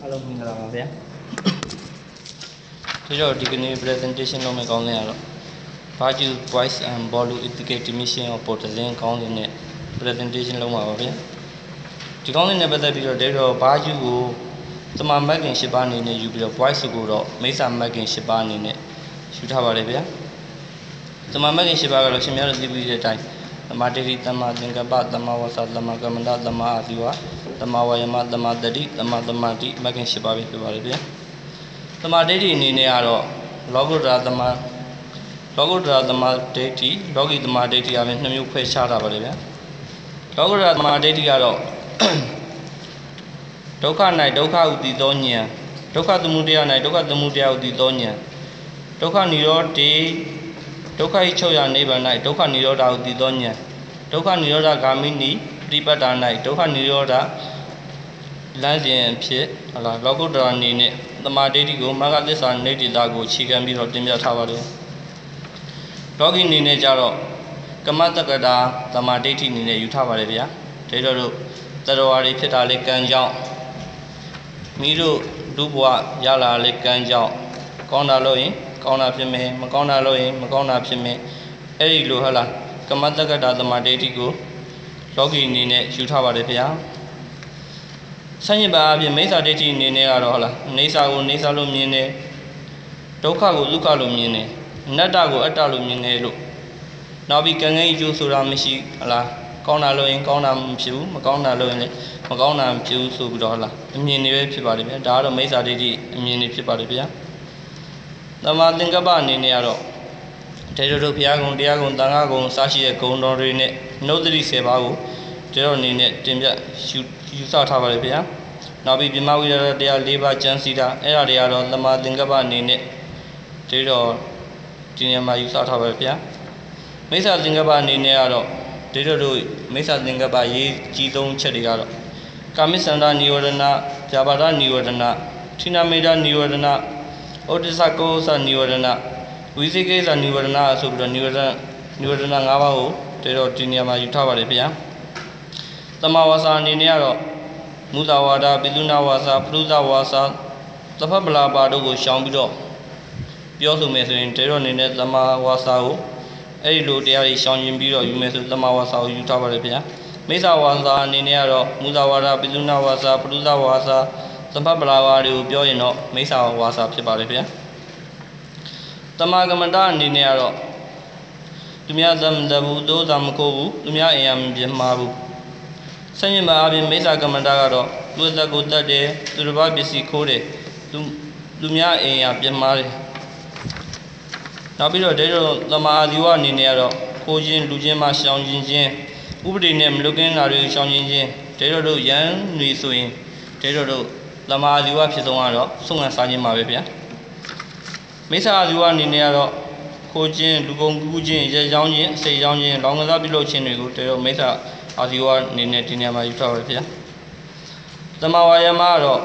အားလုံးမင်္ဂလာပါဗျာဒီတော့ဒီကနေ့ presentation လုပ်မယ့်ကောင်းတဲ့ကတော့ Virtue Voice and Volume Indicative Mission of Portalin ကောင်းတဲ့နဲ့ presentation လုပ်မှာပါဗျာဒီကောင်းတဲ့နဲ့ပတ်သက်ပြီးတော့ဒီတော့ Virtue ကိုသမာမတ်ခင်၈ပါးအနေနဲ့ယူပြီးတော့ Voice ကိုတော့မိစ္ဆာမတ်ခင်၈ပါးအနေနဲ့ယူထားပါတယ်ဗျာသမာမတ်ခင်၈ပါးကတော့ရှင်များတို့သိပြီးတဲ့အတိုင်း သမာဓိတမသင်္ကပ္ပသမာဝါစာသမာကမ္မန္တသမာအာဇီဝသမာဝါယမသမာတတိသမာသမာတိမဂ်ခင်၈ပါးပဲဖြစ်ပါတယ်ဗျာသမာဓိဋ္ဌိအနေနဲ့ကတော့လောကုတ္တရာသမာလောကုတ္တရာသမာဓိဋ္ဌိလောကီသမာဓိဋ္ဌိအပြင်နှစ်မျိုးခွဲခြားထားပါတယ်ဗျာလောကုတ္တရာသမာဓိဋ္ဌိကတော့ဒုက္ခ၌ဒုက္ခဥတည်သောဉာဏ်ဒုက္ခသမုဒယ၌ဒုက္ခသမုဒယဥတည်သောဉာဏ်ဒုက္ခនិရောဓေ ဒုက္ခ၏ချုပ်ရနိဗ္ဗာန်၌ဒုက္ခនិရောဓဥတည်သောဉာဏ်ဒုက္ခនិရောဓဂာမိနိပฏิပတ္တာ၌ဒုက္ခនិရောဓလမ်းစဉ်ဖြစ်ဟလာလောကုတ္တရာအနေနဲ့သမာဓိဋ္ဌိကိုမဂ္ဂသစ္စာနိဋ္ဌိတာကိုအခြေခံပြီးတော့တင်ပြထားပါတယ်လောကီအနေနဲ့ကြတော့ကမ္မတက္ကတာသမာဓိဋ္ဌိအနေနဲ့ယူထားပါတယ်ဗျာဒါတော့တို့တရဝါတွေဖြစ်တာလေကံကြောင့်မိတို့ဒုဘဝရလာလေကံကြောင့်ကောင်းတာလို့ရင် ကောင်းတာဖြစ်မယ်မကောင်းတာလို့ရင်မကောင်းတာဖြစ်မယ်အဲ့ဒီလိုဟလာကမ္မတက္ကတာသမာဓိဋ္ဌိကိုလောကီအနေနဲ့ယူထားပါတယ်ဗျာဆန့်ကျင်ပါအပြင်မိစ္ဆာဒိဋ္ဌိအနေနဲ့ကတော့ဟုတ်လားနေစာကိုနေစာလို့မြင်တယ်ဒုက္ခကိုဒုက္ခလို့မြင်တယ်အနတ္တကိုအတ္တလို့မြင်တယ်လို့နောက်ပြီးကံကံအကျိုးဆိုတာမရှိဟုတ်လားကောင်းတာလို့ရင်ကောင်းတာမဖြစ်ဘူးမကောင်းတာလို့ရင်လည်းမကောင်းတာမဖြစ်ဘူးဆိုပြီးတော့ဟုတ်လားအမြင်တွေပဲဖြစ်ပါတယ်ဗျာဒါကတော့မိစ္ဆာဒိဋ္ဌိအမြင်တွေဖြစ်ပါတယ်ဗျာ တမန်သင်္ကပ္ပအနေနဲ့ကတော့ဒေရတို့ဘုရားကုံတရားကုံတန်ခါကုံစရှိတဲ့ဂုံတော်တွေနဲ့နှုတ်တိ10ပါးကိုကျတော်အနေနဲ့တင်ပြယူယူဆထားပါတယ်ဘုရားနောက်ပြီးပြမဝိရတရား၄ပါးကျမ်းစီတာအဲ့ဒါတွေကတော့တမန်သင်္ကပ္ပအနေနဲ့ဒေတော်ဒီနေရာမှာယူဆထားပါတယ်ဘုရားမိစ္ဆာသင်္ကပ္ပအနေနဲ့ကတော့ဒေတော်တို့မိစ္ဆာသင်္ကပ္ပရေးကြီးဆုံးချက်တွေကတော့ကာမိစန္ဒနိဝရဏဇာပါဒနိဝရဏဌိနမေဒနိဝရဏ ဩတ္တစကောသနိဝရဏဝိသိကိစ္စနိဝရဏဆိုပြီးတော့နိဝရဏနိဝရဏ၅ပါးကိုတဲတော့ဒီနေရာမှာယူထားပါတယ်ဗျာတမဝါစာအနေနဲ့ကတော့မုဇဝါဒပိသုနာဝါစာပရုဇဝါစာသဖပလာပါတို့ကိုရှောင်ပြီးတော့ပြောဆိုမယ်ဆိုရင်တဲတော့အနေနဲ့တမဝါစာကိုအဲ့ဒီလိုတရားတွေရှောင်ရင်ပြီးတော့ယူမယ်ဆိုတမဝါစာကိုယူထားပါတယ်ဗျာမိစ္ဆဝါစာအနေနဲ့ကတော့မုဇဝါဒပိသုနာဝါစာပရုဇဝါစာ သဖပလာပါတွေကိုပြောရင်တော့မိစ္ဆာဝါစာဖြစ်ပါတယ်ဗျာတမကမ္မန္တအနေနဲ့ကတော့သူများသမတဘူးသိုးသမကိုဘူးသူများအိမ်ရမပြမှာဘူးဆန့်ကျင်ပါအပြင်မိစ္ဆာကမ္မန္တကတော့သူ့သက်ကိုတတ်တယ်သူတစ်ပါးပစ္စည်းခိုးတယ်သူသူများအိမ်ရပြမှာတယ်နောက်ပြီးတော့ဒေတော့သမာဓိဝအနေနဲ့ကတော့ခိုးခြင်းလူချင်းမှရှောင်ခြင်းချင်းဥပဒေနဲ့မလွတ်ကင်းတာတွေရှောင်ခြင်းချင်းဒေတော့တို့ရန်တွေဆိုရင်ဒေတော့တို့ သမာဓိဝဖြစ်ဆုံးကတော့ဆုံးခံစားခြင်းပါပဲဗျာမိစ္ဆာဓိဝအနေနဲ့ကတော့ခိုးခြင်းလူကုန်ကူးခြင်းရဲချောင်းခြင်းအစိတ်ချောင်းခြင်းလောင်ကစားပြုလုပ်ခြင်းတွေကိုတေတော့မိစ္ဆာအာဇီဝအနေနဲ့ဒီနေရာမှာယူထားပါဗျာတမဝါယမကတော့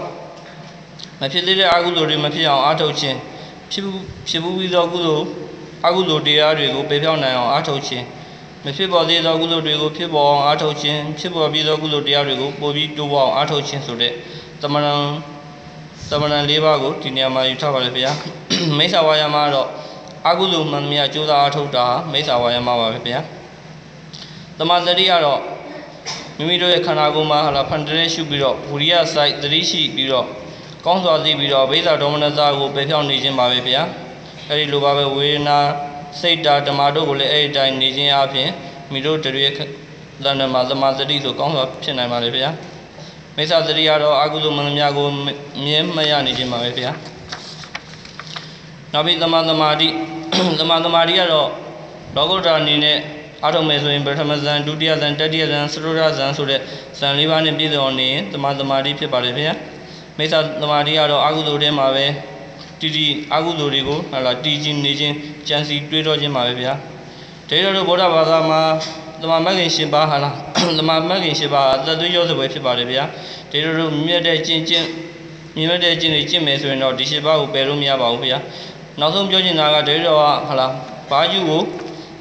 မဖြစ်သေးတဲ့အကုသိုလ်တွေမဖြစ်အောင်အားထုတ်ခြင်းဖြစ်ဖြစ်ဘူးပြီးသောကုသိုလ်အကုသိုလ်တရားတွေကိုပယ်ဖြောင်းနိုင်အောင်အားထုတ်ခြင်း မဖြစ်ပေါ်သေးသောကုသိုလ်တွေကိုဖြစ်ပေါ်အောင်အားထုတ်ခြင်းဖြစ်ပေါ်ပြီးသောကုသိုလ်တရားတွေကိုပို့ပြီးတိုးပေါ်အောင်အားထုတ်ခြင်းဆိုတဲ့တမဏံတမဏံ၄ပါးကိုဒီနေရာမှာယူထားပါလေဗျာမိစ္ဆာဝါယမကတော့အကုသိုလ်မှန်မြတ်ကြိုးစားအားထုတ်တာမိစ္ဆာဝါယမပါပဲဗျာတမန်တတိကတော့မိမိတို့ရဲ့ခန္ဓာကိုယ်မှာဟာလာဖန်တရဲရှုပြီးတော့ဝိရိယစိုက်သတိရှိပြီးတော့ကောင်းစွာသိပြီးတော့ဘိဇာဒေါမနတာကိုပယ်ဖြောင်းနေခြင်းပါပဲဗျာအဲဒီလိုပါပဲဝေဒနာ စိတ်တာဓမ္မတို့ကိုလည်းအဲ့ဒီတိုင်းနေခြင်းအပြင်မိတို့တရေတဏ္ဍမှာသမာသတိဆိုကောင်းစွာဖြစ်နိုင်ပါလေဗျာမိစ္ဆာသတိကတော့အကုသိုလ်မန္တများကိုမြဲမရနေခြင်းပါပဲဗျာနောက်ပြီးသမာသမာဓိသမာသမာဓိကတော့လောကုတ္တရာအနေနဲ့အားထုတ်မယ်ဆိုရင်ပထမဇန်ဒုတိယဇန်တတိယဇန်သရုရဇန်ဆိုတဲ့ဇန်လေးပါးနဲ့ပြည့်စုံနေရင်သမာသမာဓိဖြစ်ပါလေဗျာမိစ္ဆာသမာဓိကတော့အကုသိုလ်ထဲမှာပဲ တီတီအကုသိုလ်တွေကိုဟာလာတီချင်းနေချင်းကြံစီတွေးတော့ခြင်းပါပဲဗျာဒေရတို့ဗုဒ္ဓဘာသာမှာသမာမဂ္ဂင်ရှင်ပါဟာလားသမာမဂ္ဂင်ရှင်ပါအသက်သွေးရောစပွဲဖြစ်ပါတယ်ဗျာဒေရတို့မြတ်တဲ့ကျင့်ကျင့်မြင့်တဲ့ကျင့်တွေကျင့်မယ်ဆိုရင်တော့ဒီရှင်ပါကိုပယ်လို့မရပါဘူးဗျာနောက်ဆုံးပြောချင်တာကဒေရတော်ကဟာလားဘာကျူကို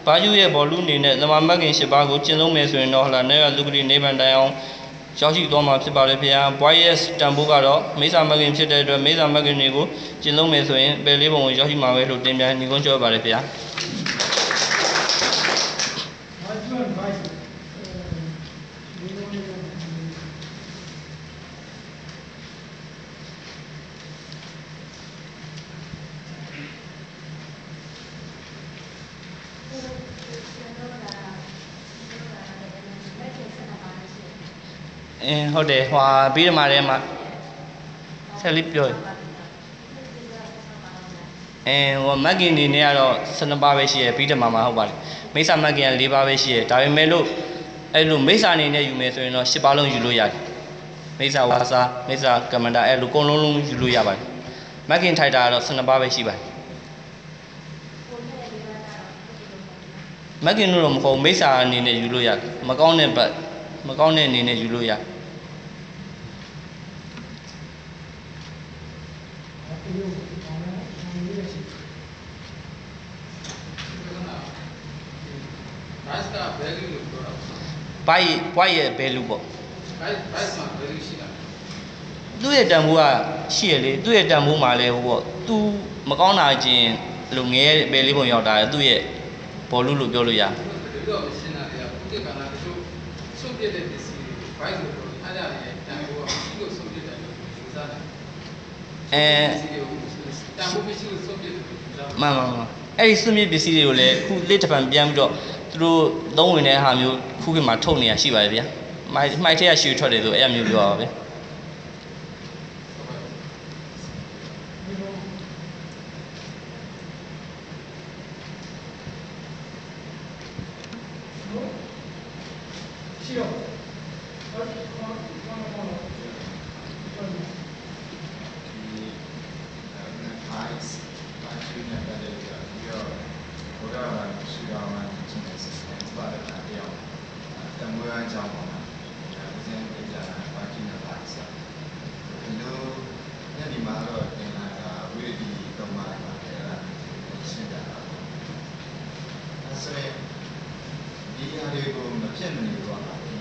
ဘာကျူရဲ့ဘောလူအနေနဲ့သမာမဂ္ဂင်၈ပါးကိုကျင့်သုံးမယ်ဆိုရင်တော့ဟလာနေရလူကတိနိဗ္ဗာန်တိုင်အောင် ရောက်ရှိသွားမှာဖြစ်ပါတယ်ဗျာဘွားရဲ့တန်ဖိုးကတော့မိစ္ဆာမဂ္ဂင်ဖြစ်တဲ့အတွက်မိစ္ဆာမဂ္ဂင်တွေကိုကျင့်သုံးမယ်ဆိုရင်ပယ်လေးပုံကိုရောက်ရှိမှာပဲလို့တင်ပြညီကုန်းပြောပါတယ်ဗျာ အင်းဟုတ်တယ်ဟွာပြီးတော့မှထဲမှာဆက်လေးပြောအင်းဟိုမဂ္ဂင်နေနဲ့ကတော့12ပါးပဲရှိရပြီးတော့မှမဟုတ်ပါဘူးမိစ္ဆာမဂ္ဂင်က4ပါးပဲရှိရဒါပေမဲ့လို့အဲ့လိုမိစ္ဆာအနေနဲ့ယူမယ်ဆိုရင်တော့10ပါးလုံးယူလို့ရတယ်မိစ္ဆာဝါစာမိစ္ဆာကမ္မန္တာအဲ့လိုအကုန်လုံးလုံးယူလို့ရပါတယ်မဂ္ဂင်ထိုက်တာကတော့12ပါးပဲရှိပါတယ်မဂ္ဂင်လို့တော့မဟုတ်ဘူးမိစ္ဆာအနေနဲ့ယူလို့ရတယ်မကောင်းတဲ့ဘက်မကောင်းတဲ့အနေနဲ့ယူလို့ရတယ် After you, uh, uh, leadership. price က value လို့ပြောတာဘိုက်ဘွိုက်ရဲ့ value ပေါ့ price price မှာ value ရှိတာသူ့ရဲ့တန်ဖိုးကရှိရလေသူ့ရဲ့တန်ဖိုးမှာလည်းဟိုပေါ့သူမကောင်းတာချင်းအဲ့လိုငယ်ရဲ့ပဲလေးပုံရောက်တာလေသူ့ရဲ့ဘောလူလို့ပြောလို့ရဒီတော့မရှင်းတာတွေကဘုတိကနာတချို့ဆုတ်ပြတဲ့ပစ္စည်းတွေ price လို့ပြောတယ်အဲ့ဒါတွေတန်ဖိုးကရှိလို့ဆုတ်ပြတယ်လို့ယူဆတယ် အဲပစ္စည်းတွေကိုတန်ဖိုးမရှိလို့ဆုတ်ပြတယ်လို့ယူဆတယ်မှန်မှန်မှန်အဲ့ဒီစွန့်မြစ်ပစ္စည်းတွေကိုလည်းခုလက်တစ်ပံပြန်ပြီးတော့သူတို့သုံးဝင်တဲ့ဟာမျိုးခုခေတ်မှာထုတ်နေရရှိပါတယ်ဗျာမိုက်မိုက်ထက်ရရှူထွက်တယ်ဆိုအဲ့အမျိုးပြောပါပဲ You know, no? Sure. But, one, one of all, one. ဒီအဲ price ဘာရှိနေတယ်လဲပြီးတော့ဘုရားကရှိတော်မှာကျင့်တဲ့ system ပါတယ်တာပြောင်း တမွေးအကြောင်းပါလားအဲဒါစဉ်းစားတာဘာရှိနေပါလဲဆိုဒီလိုညဒီမှာတော့သင်လာတာဝိရဒီတော့မှာပါတယ်အဲ့ဒါရှင်းတာပါအဲဆိုရင်ဒီအရာတွေကိုမဖြစ်မနေတော့ဒီ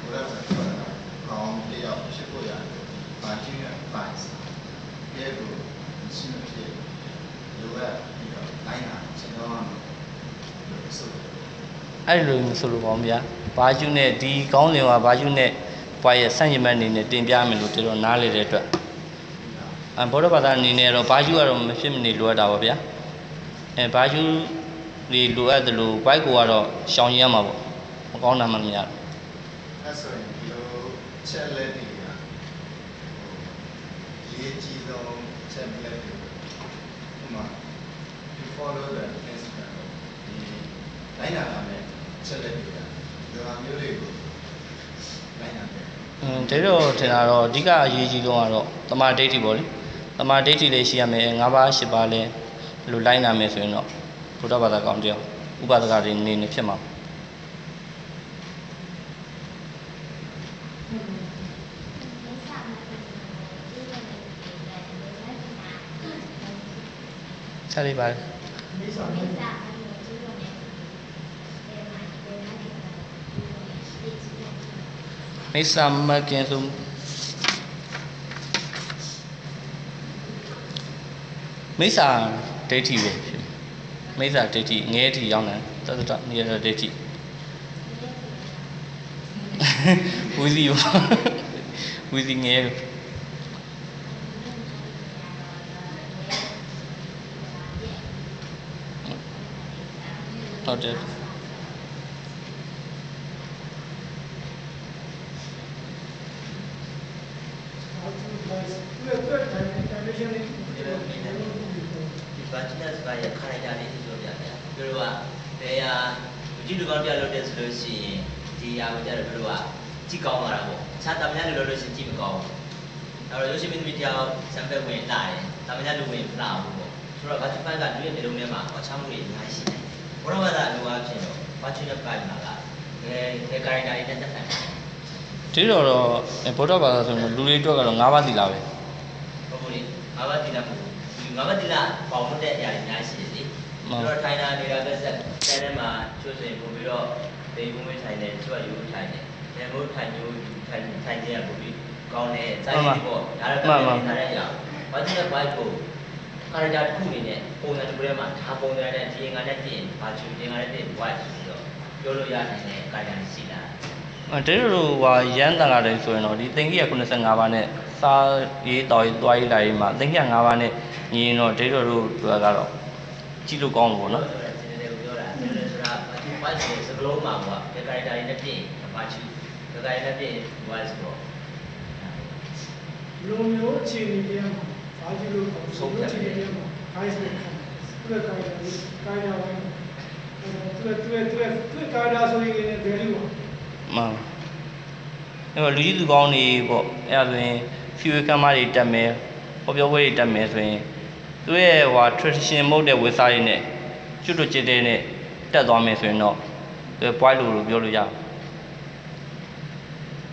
ဘုရားကပြောတာကောင်းတယောက်ဖြစ်ဖို့ရတယ်ဘာရှိနေ price ဒီကိုရှင်းဖြစ်လိုအပ်ပြီးတော့တိုင်းတာကျွန်တော်ကဆို အဲ့လိုမျိုးဆိုလို့ပေါ့ဗျာဘာကျူးနဲ့ဒီကောင်းစင်ကဘာကျူးနဲ့ဘွားရဲ့ဆန့်ကျင်ဘက်အနေနဲ့တင်ပြမယ်လို့တော်တော်နားလေတဲ့အတွက်အဘောဓဘာသာအနေနဲ့တော့ဘာကျူးကတော့မဖြစ်မနေလိုအပ်တာပါဗျာအဲဘာကျူးတွေလိုအပ်တယ်လို့ဘိုက်ကိုကတော့ရှောင်ရမ်းမှာပေါ့မကောင်းတာမှမများဘူးအဲ့ဆိုရင်ဒီလိုချက်လက်တွေကရေးကြည့်ဆုံးချက်လက်တွေဥပမာ you follow the principle ဒီလိုက်နာတာနဲ့ ချက်လက်တွေကဒီဟာမျိုးတွေကိုလိုက်နာတယ်အင်းဒါတော့ထင်တာတော့အဓိကအရေးကြီးဆုံးကတော့တမာဒိဋ္ဌိပေါ့လေတမာဒိဋ္ဌိလေးရှိရမယ်၅ပါး၈ပါးလဲလို့လိုက်နာမယ်ဆိုရင်တော့ဘုရားဘာသာကောင်းကြောင်းဥပဒကတွေနေနေဖြစ်မှာဆက်လေးပါ These are my- မိစ္ဆာမကင်ဆိုမိစ္ဆာဒိဋ္ဌိပဲဖြစ်မိစ္ဆာဒိဋ္ဌိငဲထီရောက်တယ်သတ္တတနေရဒိဋ္ဌိဝီစီရောဝီစီငဲလို့ဟုတ်တယ် How to price. You have got time, dimension is- ဒီဘာချနစ်ဘာရဲ့ခရိုင်တာလေးပြောပြတယ်။တို့ကဘယ်ဟာဒီ လူကောင်းပြလို့တဲ့ဆိုလို့ရှိရင်ဒီဟာကိုကြတော့တို့ကကြည့်ကောင်းလာတာပေါ့။ခြားတမန်လူလို့လို့ရှိရင်ကြည့်မကောင်းဘူး။အဲ့တော့ရုပ်ရှင်မင်းသမီးတယောက်စံပက်ဝင်လာတယ်။တမန်လူဝင်လာဘူးပေါ့။ဆိုတော့ဘာချပန်ကလူရဲ့နေလုံးထဲမှာအချမ်းမှုတွေအများကြီးရှိတယ်။ဘောရမသာလူအားဖြင့်တော့ဘာချနစ်ပိုင်းမှာကဘယ်ဘယ်ခရိုင်တာလေးနဲ့တက်တယ်ဒီတော့တော့ဗုဒ္ဓဘာသာဆိုရင်လူတွေအတွက်ကတော့၅ပါးသီလပဲ။ဟုတ်ဘူးလေ။ငါးပါးတိလာမဟုတ်ဘူး။ဒီငါးပါးတိလာပေါင်းတဲ့အရာတွေအများကြီးရှိတယ်လေ။ မှန်တို့တော့ထိုင်တာနေတာပဲဆက်တဲထဲမှာကျွတ်စင်ပုံပြီးတော့ဒေဘုံမေးထိုင်တယ်ကျွတ်ယူထိုင်တယ်ဘနေမို့ထိုင်မျိုးထိုင်ထိုင်ခြင်းကပိုပြီးကောင်းတယ်စိုက်ပြီးပေါ့ဒါတော့ကံနဲ့ထားတဲ့အရာဘာလို့လဲဘိုက်ကိုကာရတာတစ်ခုအနေနဲ့ပုံစံတစ်ခုထဲမှာဒါပုံစံနဲ့ဒီငါနဲ့ပြင်ဘာချူဒီငါနဲ့ပြင်ဘိုက်ဆိုတော့ပြောလို့ရနိုင်တဲ့ကာရတာရှိတာအဲတေတို့ဟိုရမ်းတန်လာတယ်ဆိုရင်တော့ဒီသင်္ကိယ85ပါးနဲ့စားရေးတော်ရေးသွားရေးလာရေးမှာသင်္ကိယ5ပါးနဲ့ညီရင်တော့တေတို့တို့ကတော့ ကြည့်လို့ကောင်းလို့ပေါ့နော်ဆိုတော့ဒီနေ့ကိုပြောတာပြောလို့ဆိုတာဘာချူဘိုက်ဆိုစကလုံးမှာပေါ့ဒီကာရတာတွေနဲ့ပြင်ဘာချူဒီကာရတာပြင်ဘိုက်ဆိုတော့လူမျိုးအခြေအနေတွေမှာဘာကြည့်လို့ပေါ့ဆုံးဖြတ်အခြေအနေတွေမှာ guys နဲ့ခံသူကကိုင်တာကိုင်တာဝိုင်းသူကသူကသူကသူကကိုင်တာဆိုရင်လည်း value ပါမှန်အဲ့တော့လူကြီးလူကောင်းတွေပေါ့အဲ့ဒါဆိုရင် fuel ကမ်းမတွေတက်မယ်ဟောပြောပွဲတွေတက်မယ်ဆိုရင် သူရဲ့ဟို tradition မဟုတ်တဲ့ဝက်စားတွေနဲ့ကျွတ်တွတ်ကျစ်တဲ့နဲ့တက်သွားမယ်ဆိုရင်တော့သူ point လို့လို့ပြောလို့ရတယ်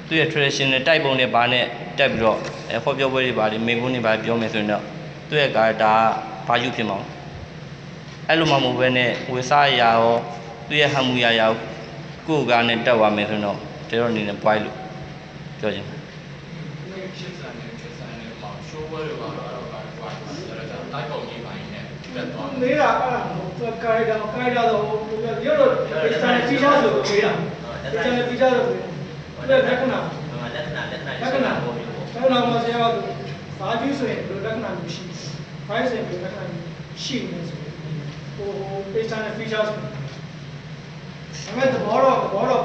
သူရဲ့ tradition နဲ့တိုက်ပုံနဲ့ဘာနဲ့တက်ပြီးတော့အဲဟောပြောပွဲတွေဘာတွေမိကုန်းတွေဘာပြောမယ်ဆိုရင်တော့သူရဲ့ character ကဘာယူဖြစ်မှာအဲ့လိုမှမဟုတ်ဘဲနဲ့ဝက်စားရာရောသူရဲ့ဟန်မူရာရာကိုယ့်ကားနဲ့တက်သွားမယ်ဆိုရင်တော့ကျွန်တော်အနေနဲ့ point လို့ပြောချင်တယ် ချစ်ဆန်နဲ့ချစ်ဆန်နဲ့ပေါ့ရှိုးဝဲတွေကတော့အဲ့တော့ဘာဘာဆိုတော့တိုက်ပုံကြီးပိုင်းနဲ့ တက်သွားတယ်နေတာအဲ့ဒါကိုသူကကိုင်တာကိုင်တာတော့ဟိုပြောတော့ဒီတိုင်းကြီးချားဆိုပေးတာဒီတိုင်းကြီးချားဆိုပေးတာသူကလက္ခဏာလက္ခဏာလက္ခဏာလက္ခဏာပေါ်ပြီးပေါ့လက္ခဏာမှာဆရာကဘာကျူးဆိုရင်ဘယ်လိုလက္ခဏာမျိုးရှိဘိုင်းဆိုရင်ဘယ်လိုလက္ခဏာမျိုးရှိနေဆိုရင်ဟို page နဲ့ feature ဆိုအမေသဘောတော့သဘောတော့သဘောတော့